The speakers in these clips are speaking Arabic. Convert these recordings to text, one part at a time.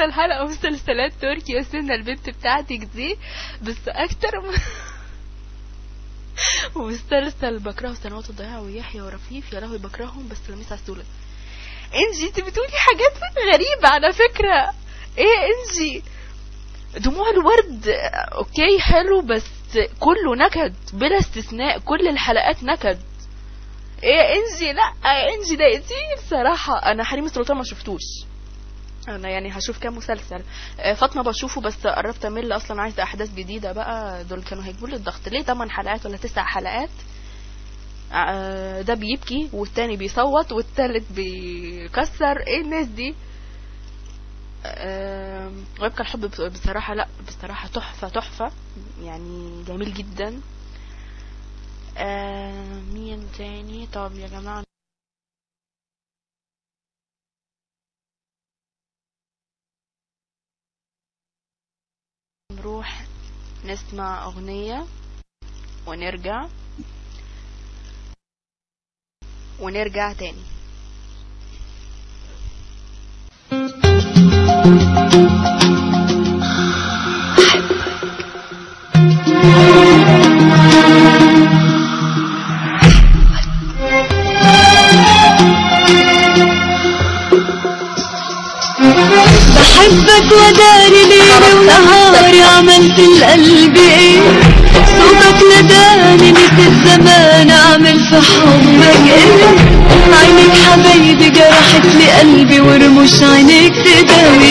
افضل حلقة مسلسلات تركي وسنة البنت بتاعتك دي بس أكتر م... ومسلسل بكره سنوات الضياع ويحيى ورفيف. يا لهوي بكرههم بس لميس عسولة. إنجي انت بتقولي حاجات غريبة على فكرة. إيه إنجي؟ دموع الورد أوكي حلو بس كله نكد بلا استثناء كل الحلقات نكد. إيه إنجي؟ لا إنجي ضايقتيني بصراحة أنا حريم السلطان ما شفتوش. أنا يعني هشوف كام مسلسل. آه، فاطمة بشوفه بس قربت أمل أصلا عايزه أحداث جديدة بقى. دول كانوا هيجيبوا لي الضغط. ليه؟ 8 حلقات ولا 9 حلقات. آه، ده بيبكي والتاني بيصوت والتالت بيكسر. إيه الناس دي؟ آه، ويبقى الحب بص- بصراحة لا بصراحة تحفة تحفة. يعني جميل جدا. آه، مين تاني؟ طب يا جماعة نروح نسمع أغنية ونرجع ونرجع تاني. بحبك إيه صوتك نداني نسيت الزمان أعمل في حبك عينك حبايبي جرحت لي قلبي ورموش عينيك تداوي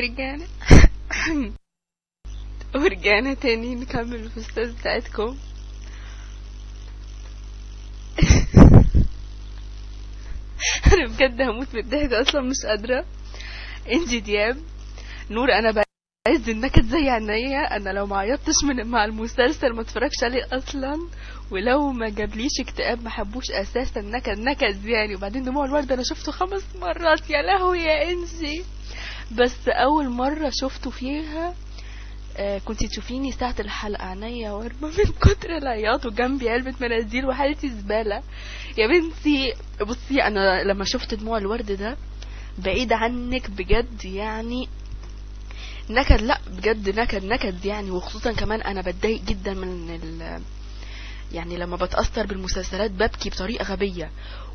ورجعنا ورجعنا تاني نكمل الفستان بتاعتكم. أنا بجد هموت من الضحك أصلا مش قادرة. إنجي دياب نور أنا بقى. بعز النكد زي عينيا أنا لو ما عيطتش من مع المسلسل ما اتفرجش عليه أصلا. ولو ما جابليش اكتئاب ما حبوش أساسا. نكد نكد يعني. وبعدين دموع الورد أنا شفته خمس مرات. يا لهوي يا انجي بس أول مرة شفته فيها آه كنت تشوفيني ساعة الحلقة عينيا وارمة من كتر العياط وجنبي علبة مناديل وحالتي زبالة. يا بنتي بصي أنا لما شفت دموع الورد ده بعيد عنك بجد يعني. نكد لا بجد نكد نكد يعني. وخصوصا كمان أنا بتضايق جدا من ال يعني لما بتأثر بالمسلسلات ببكي بطريقة غبية.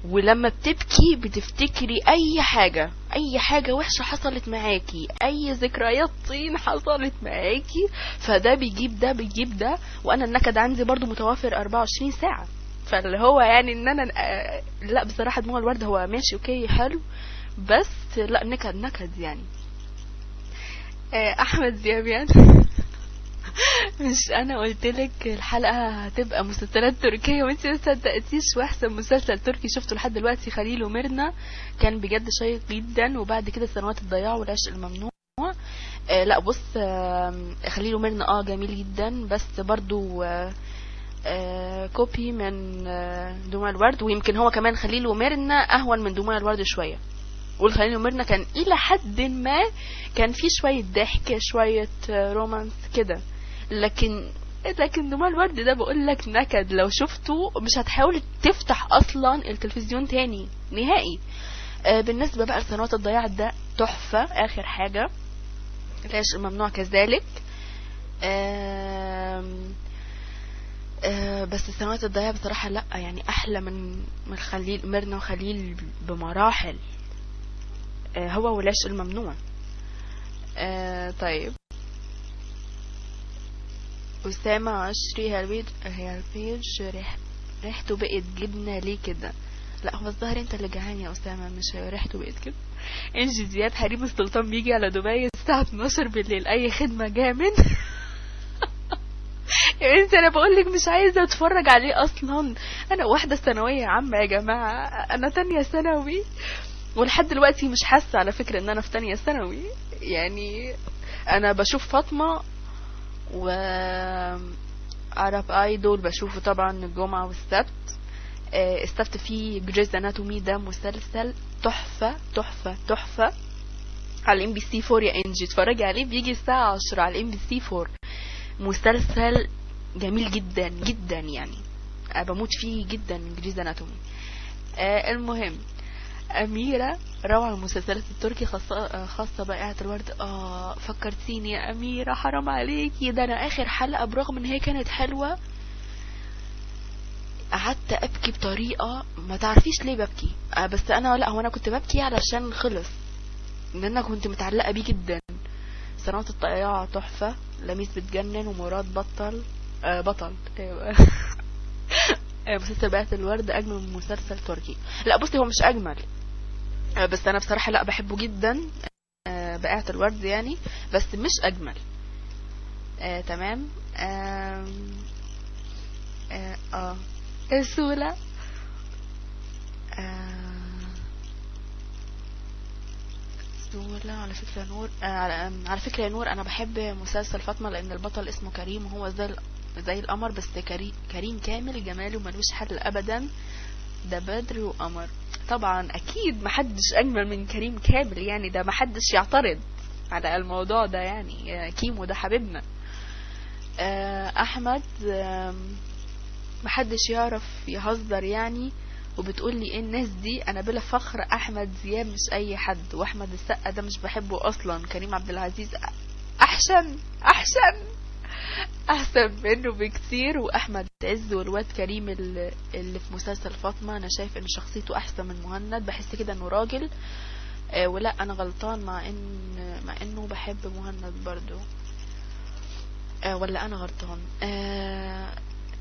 ولما بتبكي بتفتكري أي حاجة أي حاجة وحشة حصلت معاكي أي ذكريات طين حصلت معاكي فده بيجيب ده بيجيب ده. وأنا النكد عندي برضو متوافر 24 ساعة. فاللي هو يعني إن أنا لا بصراحة دموع الورد هو ماشي أوكي حلو. بس لا نكد نكد يعني. أحمد دياب يعني. مش أنا قلت لك الحلقة هتبقى مسلسلات تركية وانت ما صدقتيش وأحسن مسلسل تركي شفته لحد دلوقتي خليل وميرنا. كان بجد شيق جدا وبعد كده سنوات الضياع والعشق الممنوع. آه لا بص آه خليل وميرنا آه جميل جدا. بس برضو آه آه copy من آه دموع الورد ويمكن هو كمان خليل وميرنا أهون من دموع الورد شوية. والخليل وميرنا كان إلى حد ما كان في شوية ضحك شوية آه، romance كده. لكن لكن دموع الورد ده بقول لك نكد. لو شفته مش هتحاول تفتح أصلا التلفزيون تاني نهائي. آه بالنسبة بقى لسنوات الضياع ده تحفة. آخر حاجة. العشق الممنوع كذلك؟ آم، آه بس سنوات الضياع بصراحة لأ. يعني أحلى من من خليل ميرنا وخليل بمراحل. آه هو والعشق الممنوع. آه طيب. أسامة عشري هالبيج هالبيج ريح ريحته بقت جبنة ليه كده؟ لا هو الظاهر انت اللي جعان يا أسامة مش ريحته بقت كده. انجي زياد حريم السلطان بيجي على دبي الساعة 12 بالليل. أي خدمة جامد يا بنتي أنا بقول لك مش عايزة أتفرج عليه أصلا. أنا واحدة ثانوية عامة يا جماعة. أنا تانية ثانوي. ولحد دلوقتي مش حاسة على فكرة إن أنا في تانية ثانوي. يعني أنا بشوف فاطمة و عرب ايدول بشوفه طبعا الجمعه والسبت. آه، السبت فيه Grey's Anatomy ده مسلسل تحفة تحفة تحفة. على ال MBC 4 يا إنجي اتفرجي عليه بيجي الساعة 10 على ال MBC 4 مسلسل جميل جدا جدا يعني. بموت فيه جدا Grey's Anatomy. آه المهم أميرة روعة المسلسلات التركي خاصة آه، خاصة بائعة الورد. آه فكرتيني يا أميرة حرام عليكي ده أنا آخر حلقة برغم إن هي كانت حلوة. قعدت أبكي بطريقة ما تعرفيش ليه ببكي. آه بس أنا لا هو أنا كنت ببكي علشان خلص. إن أنا كنت متعلقة بيه جدا. سنوات الضياع تحفة لميس بتجنن ومراد بطل. آه بطل. أيوة. آه، مسلسل بقية الورد أجمل من مسلسل تركي. لا بصي هو مش أجمل. آه، بس أنا بصراحة لا بحبه جدا. آه، بقية الورد يعني بس مش أجمل. آه تمام. آه آه. السولة آه على فكرة نور آه على, على فكرة يا نور أنا بحب مسلسل فاطمة لأن البطل اسمه كريم وهو زي زي القمر بس كريم كريم كامل جماله ملوش حل أبدا. ده بدر وقمر. طبعا أكيد محدش أجمل من كريم كامل يعني ده محدش يعترض على الموضوع ده يعني كيمو ده حبيبنا. آه، أحمد آم، محدش يعرف يهزر يعني وبتقول لي إيه الناس دي؟ أنا بلا فخر أحمد زياب مش أي حد وأحمد السقا ده مش بحبه أصلا كريم عبد العزيز احسن احسن أحسن منه بكتير وأحمد عز والواد كريم ال- اللي في مسلسل فاطمة أنا شايف إن شخصيته أحسن من مهند. بحس كده إنه راجل آه ولا أنا غلطان مع ان مع إنه بحب مهند برضو آه ولا أنا غلطان. آه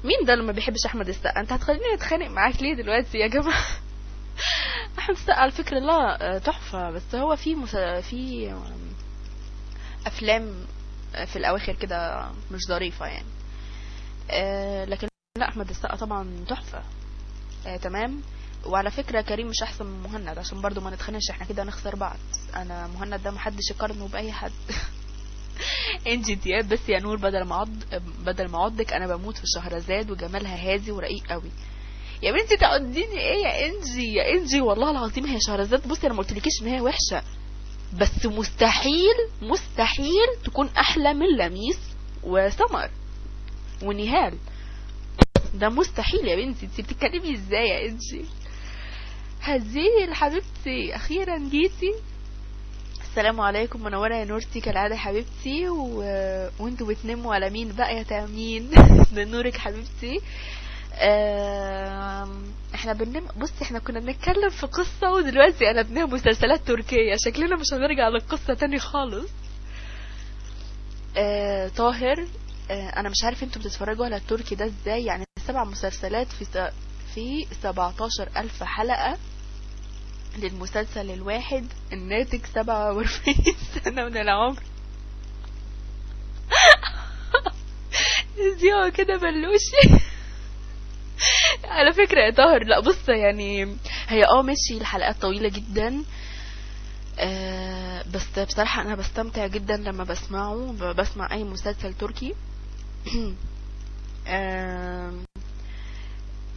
مين ده اللي ما بيحبش أحمد السقا؟ أنت هتخليني أتخانق معاك ليه دلوقتي يا جماعة؟ أحمد السقا على فكرة لا تحفة. بس هو في. في أفلام في الأواخر كده مش ظريفة يعني. آه لكن لا أحمد السقا طبعا تحفة. آه تمام. وعلى فكرة كريم مش أحسن من مهند عشان برضو ما نتخانقش إحنا كده نخسر بعض. أنا مهند ده محدش يقارنه بأي حد. إنجي دياب بس يا نور بدل ما عض بدل ما عضك أنا بموت في شهرزاد وجمالها هادي ورقيق قوي. يا بنتي تقضيني إيه يا إنجي؟ يا إنجي والله العظيم هي شهرزاد بصي أنا ما قلتلكيش إن هي وحشة. بس مستحيل مستحيل تكون أحلى من لميس وسمر. ونهال. ده مستحيل يا بنتي. انت بتتكلمي إزاي يا إنجي؟ هزيل حبيبتي أخيرا جيتي. السلام عليكم منورة يا نورتي كالعادة حبيبتي. و... وانتوا بتنموا على مين بقى يا تأمين؟ ده نورك حبيبتي. إحنا بننم بصي إحنا كنا بنتكلم في قصة ودلوقتي قلبناها مسلسلات تركية. شكلنا مش هنرجع للقصة تاني خالص. آه طاهر آه أنا مش عارف أنتوا بتتفرجوا على التركي ده إزاي؟ يعني سبع مسلسلات في. في 17 ألف حلقة للمسلسل الواحد الناتج 47 سنة من العمر. دي كده بلوشي. على فكرة يا طاهر. لا بص يعني هي آه ماشي الحلقات طويلة جدا. آه بس بصراحة أنا بستمتع جدا لما بسمعه بسمع أي مسلسل تركي. آه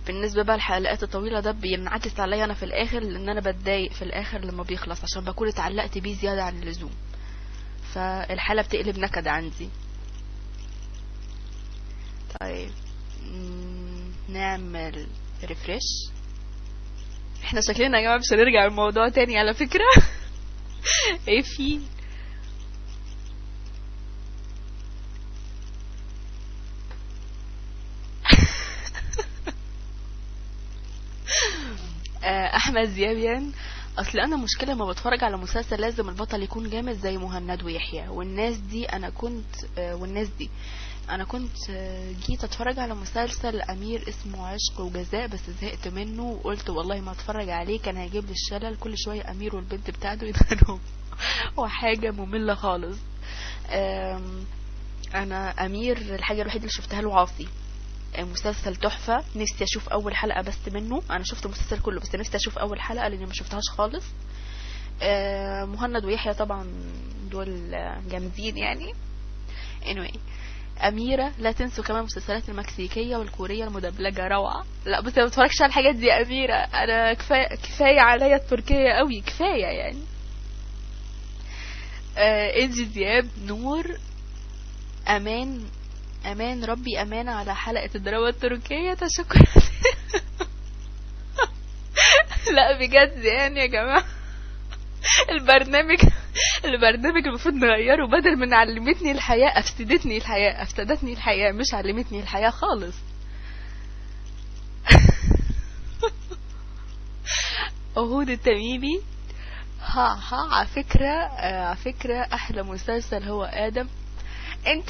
بالنسبة بقى الحلقات الطويلة ده بينعكس عليا أنا في الآخر لأن أنا بتضايق في الآخر لما بيخلص عشان بكون اتعلقت بيه زيادة عن اللزوم. فالحالة بتقلب نكد عندي. طيب. نعمل ريفرش إحنا شكلنا يا جماعة مش هنرجع الموضوع تاني على فكرة. إيه في؟ آه، أحمد زيابيان. أصل أنا مشكلة ما بتفرج على مسلسل لازم البطل يكون جامد زي مهند ويحيى والناس دي أنا كنت آه، والناس دي. أنا كنت آه، جيت أتفرج على مسلسل أمير اسمه عشق وجزاء بس زهقت منه وقلت والله ما أتفرج عليه كان هيجيب لي الشلل. كل شوية أمير والبنت بتاعته يتخانقوا وحاجة مملة خالص. أنا أمير الحاجة الوحيدة اللي شفتها له عاصي. مسلسل تحفة. نفسي أشوف أول حلقة بس منه. أنا شفت المسلسل كله بس نفسي أشوف أول حلقة لأني ما شفتهاش خالص. آه، مهند ويحيى طبعا دول جامدين يعني. Anyway أميرة لا تنسوا كمان المسلسلات المكسيكية والكورية المدبلجة روعة. لا بس ما بتفرجش على الحاجات دي يا أميرة. أنا كفاية كفاية عليا التركية قوي كفاية يعني. آه إنجي دياب نور أمان أمان ربي أمانة على حلقة الدراما التركية. تشكر. لا بجد يعني يا جماعة. البرنامج البرنامج المفروض نغيره بدل من علمتني الحياة أفسدتني الحياة أفسدتني الحياة. مش علمتني الحياة خالص. أهود التميمي. ها ها على فكرة آه، على فكرة أحلى مسلسل هو آدم. أنت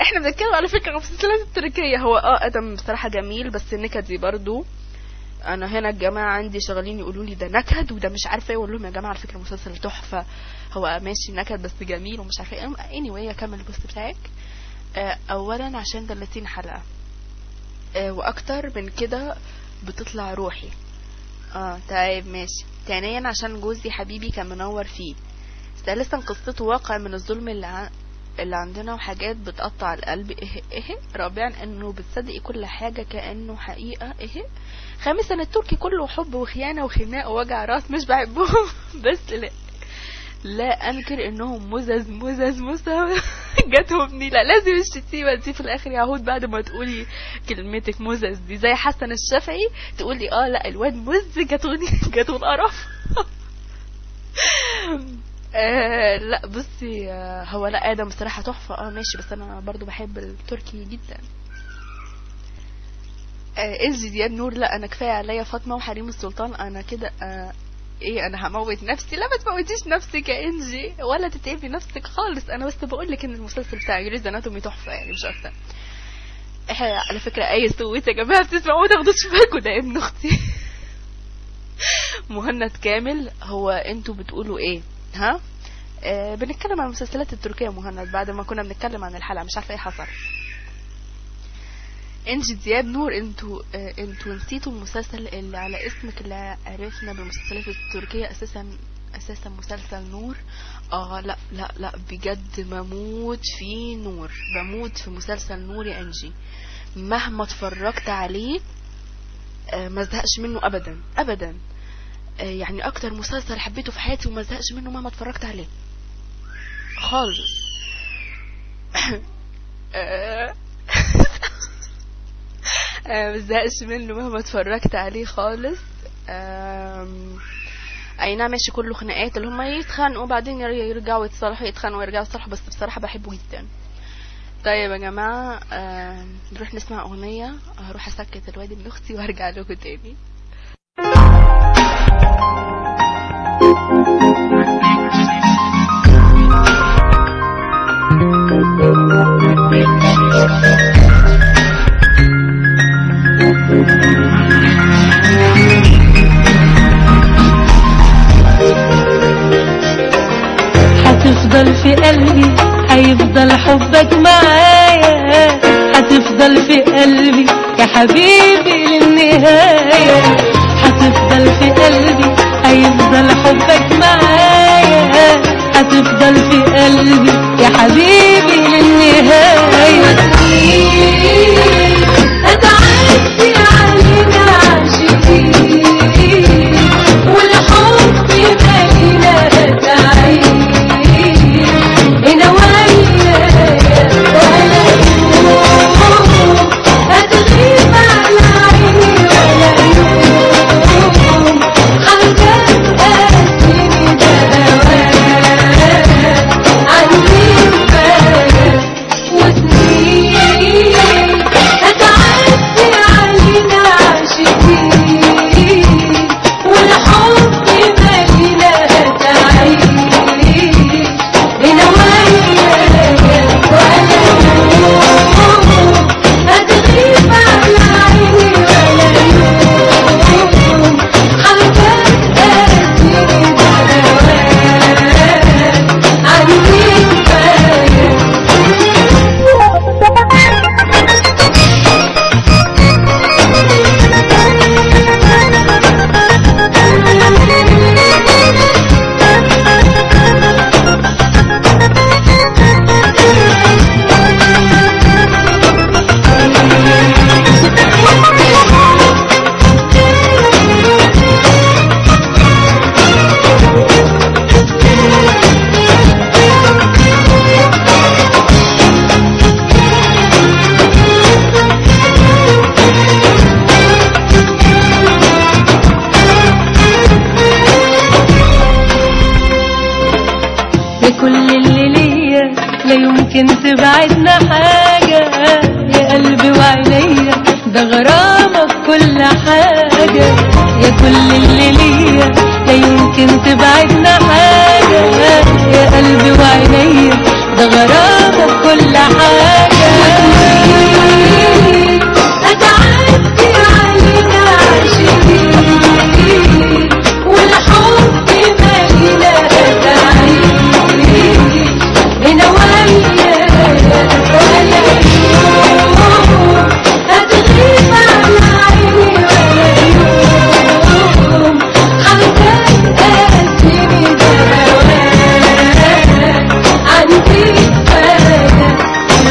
إحنا بنتكلم على فكرة عن المسلسلات التركية. هو آه آدم بصراحة جميل بس نكدي برضو. أنا هنا الجماعة عندي شغالين يقولوا لي ده نكد وده مش عارفة إيه. أقول لهم يا جماعة على فكرة مسلسل تحفة. هو ماشي نكد بس جميل ومش عارفة إيه. anyway اكمل البوست بتاعك. آه، اولا عشان 30 حلقة. آه، وأكتر من كده بتطلع روحي. آه طيب ماشي. ثانيا عشان جوزي حبيبي كان منور فيه. ثالثا قصته واقع من الظلم اللي. اللي عندنا وحاجات بتقطع القلب. إيه إيه رابعا إنه بتصدقي كل حاجة كأنه حقيقة. إيه خامسا التركي كله حب وخيانة وخناق ووجع رأس مش بحبهم. بس لا لا أنكر إنهم مزز مزز مزز جاتهم نيلة لازم الشتيمة دي في الآخر يعود بعد ما تقولي كلمتك مزز دي. زي حسن الشافعي تقولي آه لا الواد مز جاتوني جاتون قرف. آه لا بصي آه هو لا آدم بصراحة تحفة. آه ماشي بس أنا برضو بحب التركي جدا. آه انجي دياب نور لا أنا كفاية عليا فاطمة وحريم السلطان. أنا كده آه إيه أنا هموت نفسي. لا ما تموتيش نفسك يا انجي ولا تتعبي نفسك خالص. أنا بس بقول لك إن المسلسل بتاع Grey's Anatomy تحفة يعني مش أكتر. على فكرة أي صوت يا جماعة بتسمعوا تاخدوش بالكم. ده ابن أختي. مهند كامل هو أنتوا بتقولوا إيه؟ ها؟ آه بنتكلم عن المسلسلات التركية مهند بعد ما كنا بنتكلم عن الحلقة مش عارفة إيه حصل. إنجي دياب نور أنتوا آه أنتوا نسيتوا المسلسل اللي على اسمك اللي عرفنا بالمسلسلات التركية أساسا أساسا مسلسل نور؟ آه لا لا لا بجد بموت في نور بموت في مسلسل نور يا إنجي. مهما اتفرجت عليه آه ما زهقش منه ابدا ابدا. يعني أكتر مسلسل حبيته في حياتي وما زهقش منه مهما اتفرجت عليه. خالص. آه، آه، ما زهقش منه مهما اتفرجت عليه خالص. أي نعم ماشي كله خناقات. اللي هم يتخانقوا بعدين ير- يرجعوا يتصالحوا يتخانقوا ويرجعوا يتصالحوا بس بصراحة بحبه جدا. طيب يا جماعة آم، نروح نسمع أغنية. هروح أسكت الواد ابن أختي وهرجع لكم تاني. هتفضل في قلبي هيفضل حبك معايا. هتفضل في قلبي يا حبيبي. في قلبي هيفضل حبك معايا هتفضل في قلبي. يا حبيبي للنهاية.